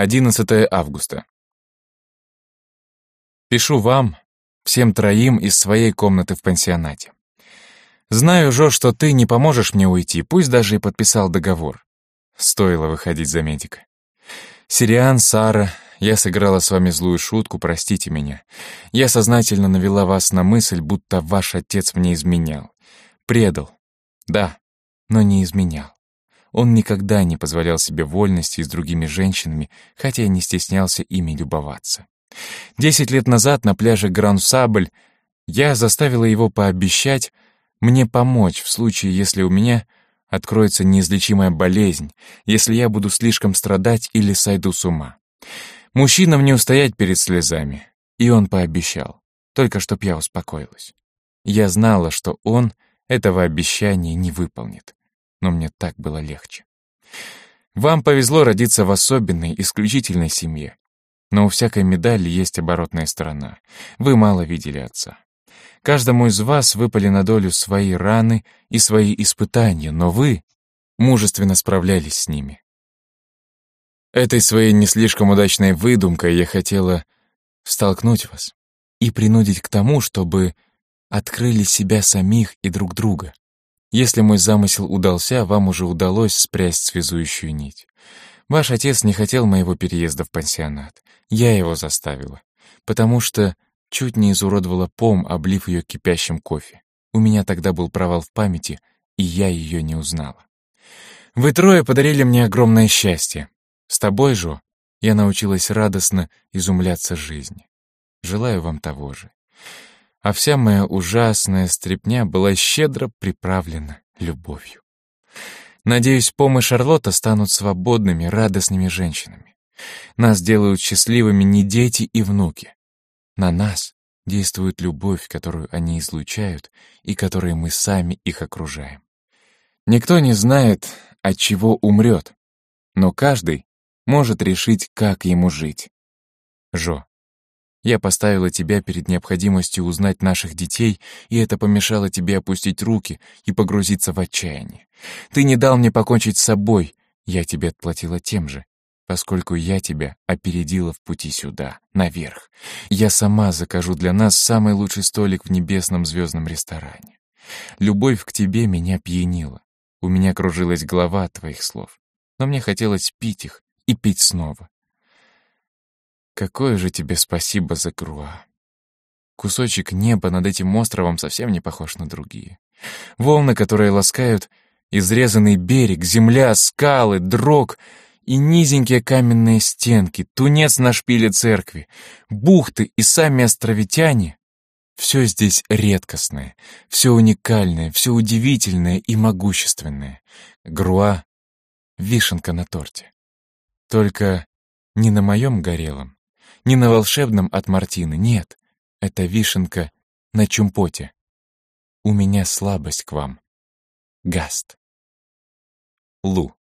11 августа. Пишу вам, всем троим из своей комнаты в пансионате. Знаю, Жо, что ты не поможешь мне уйти, пусть даже и подписал договор. Стоило выходить за медика. Сириан, Сара, я сыграла с вами злую шутку, простите меня. Я сознательно навела вас на мысль, будто ваш отец мне изменял. Предал. Да, но не изменял. Он никогда не позволял себе вольности с другими женщинами, хотя и не стеснялся ими любоваться. Десять лет назад на пляже Гран-Сабль я заставила его пообещать мне помочь в случае, если у меня откроется неизлечимая болезнь, если я буду слишком страдать или сойду с ума. Мужчинам не устоять перед слезами, и он пообещал, только чтоб я успокоилась. Я знала, что он этого обещания не выполнит но мне так было легче. Вам повезло родиться в особенной, исключительной семье. Но у всякой медали есть оборотная сторона. Вы мало видели отца. Каждому из вас выпали на долю свои раны и свои испытания, но вы мужественно справлялись с ними. Этой своей не слишком удачной выдумкой я хотела столкнуть вас и принудить к тому, чтобы открыли себя самих и друг друга. Если мой замысел удался, вам уже удалось спрясть связующую нить. Ваш отец не хотел моего переезда в пансионат. Я его заставила. Потому что чуть не изуродовала пом, облив ее кипящим кофе. У меня тогда был провал в памяти, и я ее не узнала. Вы трое подарили мне огромное счастье. С тобой же я научилась радостно изумляться жизни. Желаю вам того же а вся моя ужасная стряпня была щедро приправлена любовью. Надеюсь, Пом и Шарлотта станут свободными, радостными женщинами. Нас делают счастливыми не дети и внуки. На нас действует любовь, которую они излучают и которой мы сами их окружаем. Никто не знает, от чего умрет, но каждый может решить, как ему жить. Жо. Я поставила тебя перед необходимостью узнать наших детей, и это помешало тебе опустить руки и погрузиться в отчаяние. Ты не дал мне покончить с собой, я тебе отплатила тем же, поскольку я тебя опередила в пути сюда, наверх. Я сама закажу для нас самый лучший столик в небесном звездном ресторане. Любовь к тебе меня пьянила. У меня кружилась голова от твоих слов. Но мне хотелось пить их и пить снова. Какое же тебе спасибо за Круа. Кусочек неба над этим островом совсем не похож на другие. Волны, которые ласкают изрезанный берег, земля, скалы, дрог и низенькие каменные стенки, тунец на шпиле церкви, бухты и сами островитяне — все здесь редкостное, все уникальное, все удивительное и могущественное. Груа — вишенка на торте. Только не на моем горелом, не на волшебном от Мартины, нет. Это вишенка на чумпоте. У меня слабость к вам. Гаст. Лу.